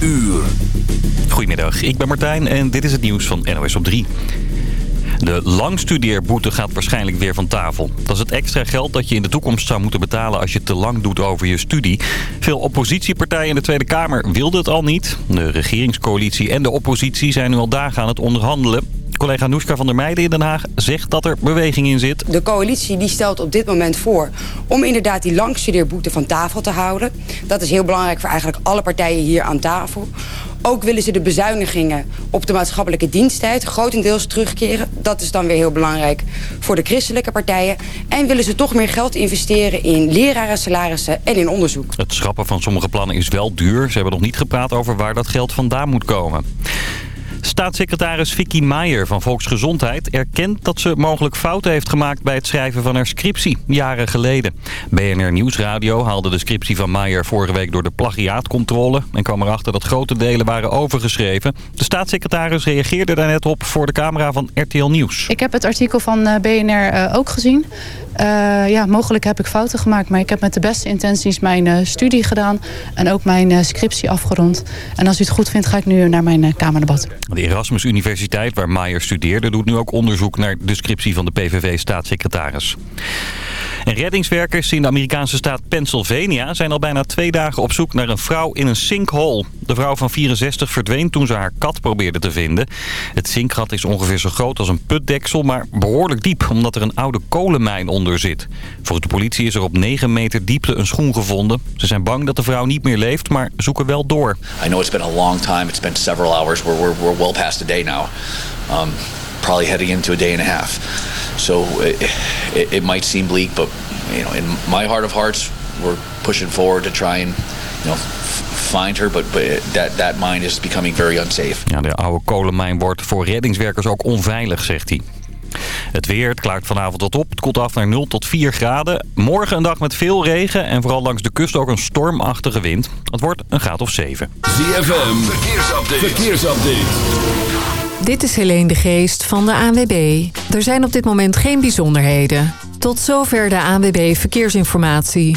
uur. Goedemiddag, ik ben Martijn en dit is het nieuws van NOS op 3. De langstudeerboete gaat waarschijnlijk weer van tafel. Dat is het extra geld dat je in de toekomst zou moeten betalen als je te lang doet over je studie. Veel oppositiepartijen in de Tweede Kamer wilden het al niet. De regeringscoalitie en de oppositie zijn nu al dagen aan het onderhandelen. Collega Noeska van der Meijden in Den Haag zegt dat er beweging in zit. De coalitie die stelt op dit moment voor om inderdaad die langstudeerboete van tafel te houden. Dat is heel belangrijk voor eigenlijk alle partijen hier aan tafel. Ook willen ze de bezuinigingen op de maatschappelijke diensttijd grotendeels terugkeren. Dat is dan weer heel belangrijk voor de christelijke partijen. En willen ze toch meer geld investeren in leraren, salarissen en in onderzoek. Het schrappen van sommige plannen is wel duur. Ze hebben nog niet gepraat over waar dat geld vandaan moet komen. Staatssecretaris Vicky Meijer van Volksgezondheid erkent dat ze mogelijk fouten heeft gemaakt bij het schrijven van haar scriptie, jaren geleden. BNR Nieuwsradio haalde de scriptie van Meijer vorige week door de plagiaatcontrole en kwam erachter dat grote delen waren overgeschreven. De staatssecretaris reageerde daar net op voor de camera van RTL Nieuws. Ik heb het artikel van eh, BNR uh, ook gezien. Uh, ja, mogelijk heb ik fouten gemaakt, maar ik heb met de beste intenties mijn studie gedaan en ook mijn scriptie afgerond. En als u het goed vindt, ga ik nu naar mijn kamerdebat. De Erasmus Universiteit, waar Maier studeerde, doet nu ook onderzoek naar de scriptie van de PVV-staatssecretaris. En reddingswerkers in de Amerikaanse staat Pennsylvania zijn al bijna twee dagen op zoek naar een vrouw in een sinkhole. De vrouw van 64 verdween toen ze haar kat probeerde te vinden. Het zinkgat is ongeveer zo groot als een putdeksel, maar behoorlijk diep, omdat er een oude kolenmijn onder zit. Volgens de politie is er op 9 meter diepte een schoen gevonden. Ze zijn bang dat de vrouw niet meer leeft, maar zoeken wel door. I know it's been a long time. Well past a day now. Um, probably heading into a day and a half. So it, it, it might seem bleak, but you know, in my heart of hearts, we're pushing forward to try and you know find her, but, but that, that mine is becoming very unsafe. Ja, de oude kolenmijn wordt voor reddingswerkers ook onveilig, zegt hij. Het weer, het klaart vanavond tot op. Het koelt af naar 0 tot 4 graden. Morgen een dag met veel regen en vooral langs de kust ook een stormachtige wind. Het wordt een graad of 7. ZFM, verkeersupdate. verkeersupdate. Dit is Helene de Geest van de ANWB. Er zijn op dit moment geen bijzonderheden. Tot zover de ANWB Verkeersinformatie.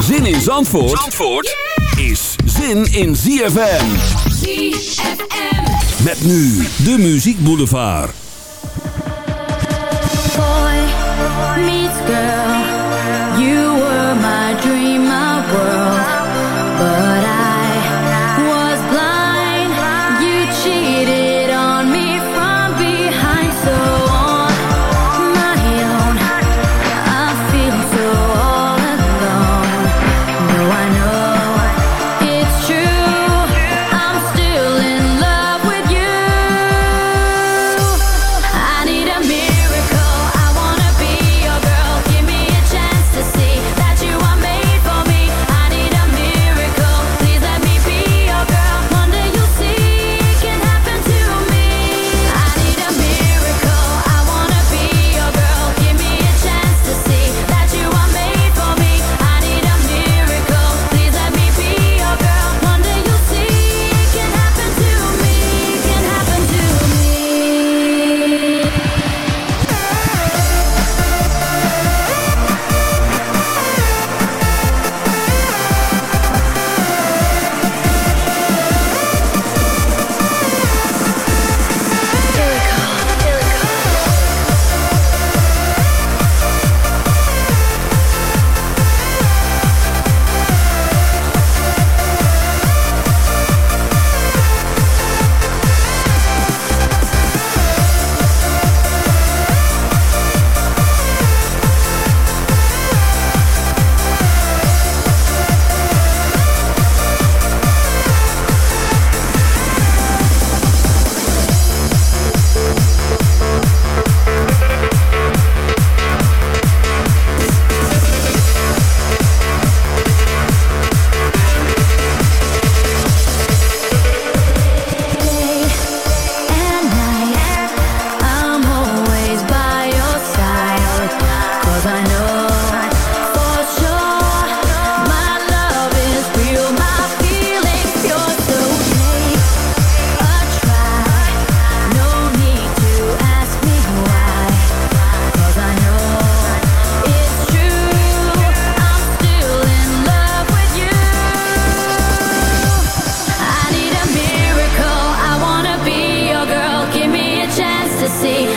Zin in Zandvoort, Zandvoort is zin in ZFM. ZFM. Met nu de Muziek Boulevard. Boy meets girl. You were my dream,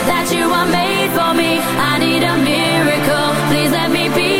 that you are made for me. I need a miracle. Please let me be.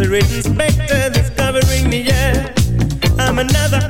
Cancer inspector that's covering the air. I'm another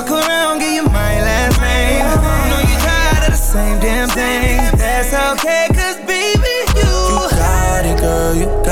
Fuck around, give you my last name. You know you tired of the same damn thing. That's okay, cause baby, you. You got it, girl, you got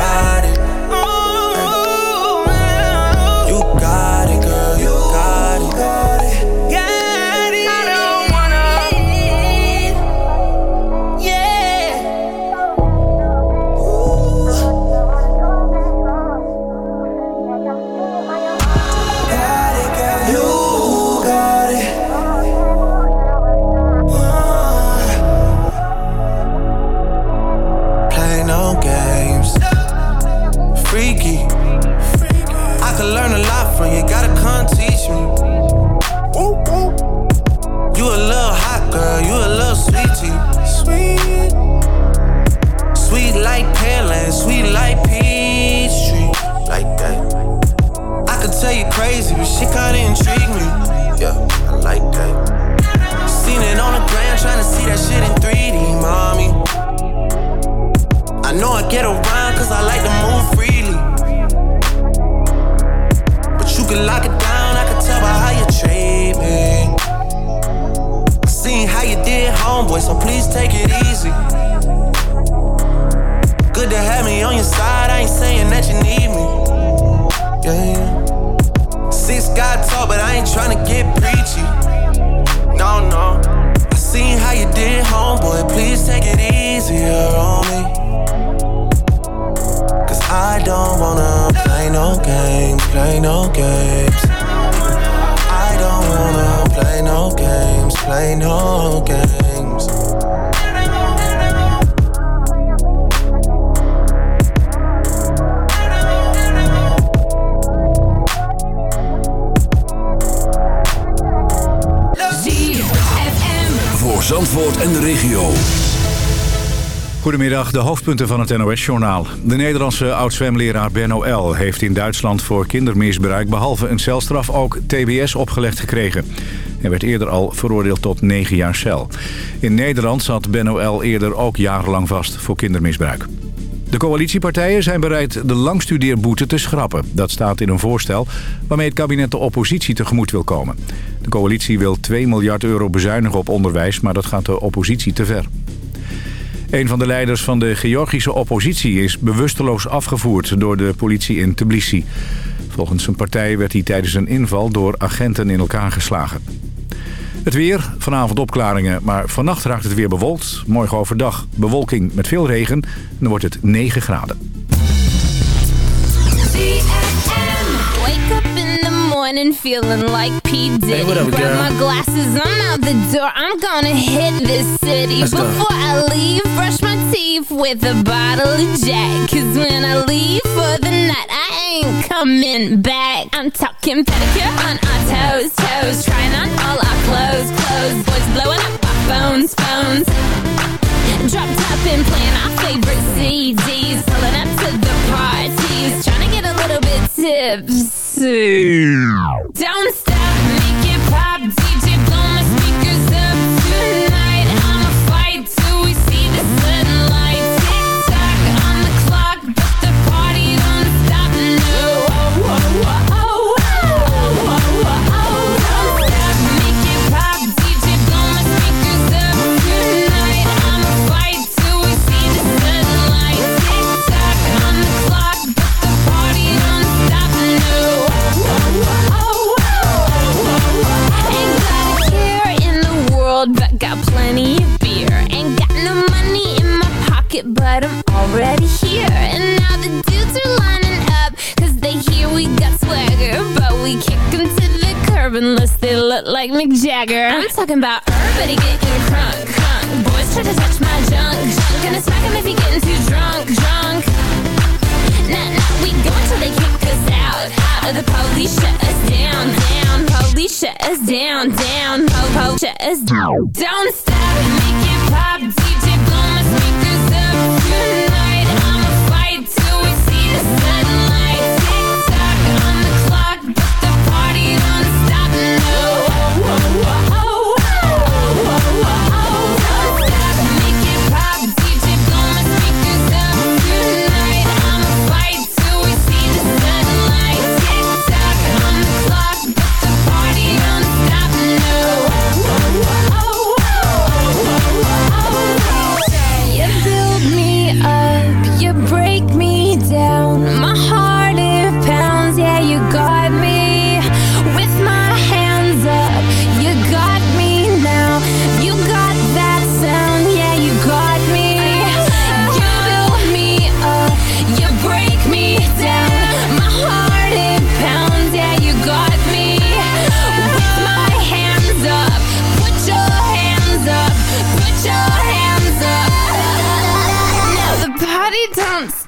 tryna get preachy. No, no. I seen how you did, homeboy, please take it easier on me. Cause I don't wanna play no games, play no games. Goedemiddag, de hoofdpunten van het NOS-journaal. De Nederlandse oud-zwemleraar Benno L. heeft in Duitsland voor kindermisbruik... behalve een celstraf ook TBS opgelegd gekregen. Hij werd eerder al veroordeeld tot 9 jaar cel. In Nederland zat Benno L. eerder ook jarenlang vast voor kindermisbruik. De coalitiepartijen zijn bereid de langstudeerboete te schrappen. Dat staat in een voorstel waarmee het kabinet de oppositie tegemoet wil komen. De coalitie wil 2 miljard euro bezuinigen op onderwijs, maar dat gaat de oppositie te ver. Een van de leiders van de Georgische oppositie is bewusteloos afgevoerd door de politie in Tbilisi. Volgens zijn partij werd hij tijdens een inval door agenten in elkaar geslagen. Het weer, vanavond opklaringen, maar vannacht raakt het weer bewolkt. Morgen overdag bewolking met veel regen en dan wordt het 9 graden. on and feeling like P. Diddy. Hey, what up, girl? Grab my glasses, I'm out the door. I'm gonna hit this city. Let's Before go. I leave, brush my teeth with a bottle of Jack. Cause when I leave for the night, I ain't coming back. I'm talking pedicure on our toes, toes. Trying on all our clothes, clothes. Boys blowing up our phones, phones. Dropped up and playing our favorite CDs. Pulling up to the parties little bit tipsy. Don't stop,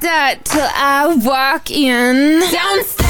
that till I walk in. Downstairs.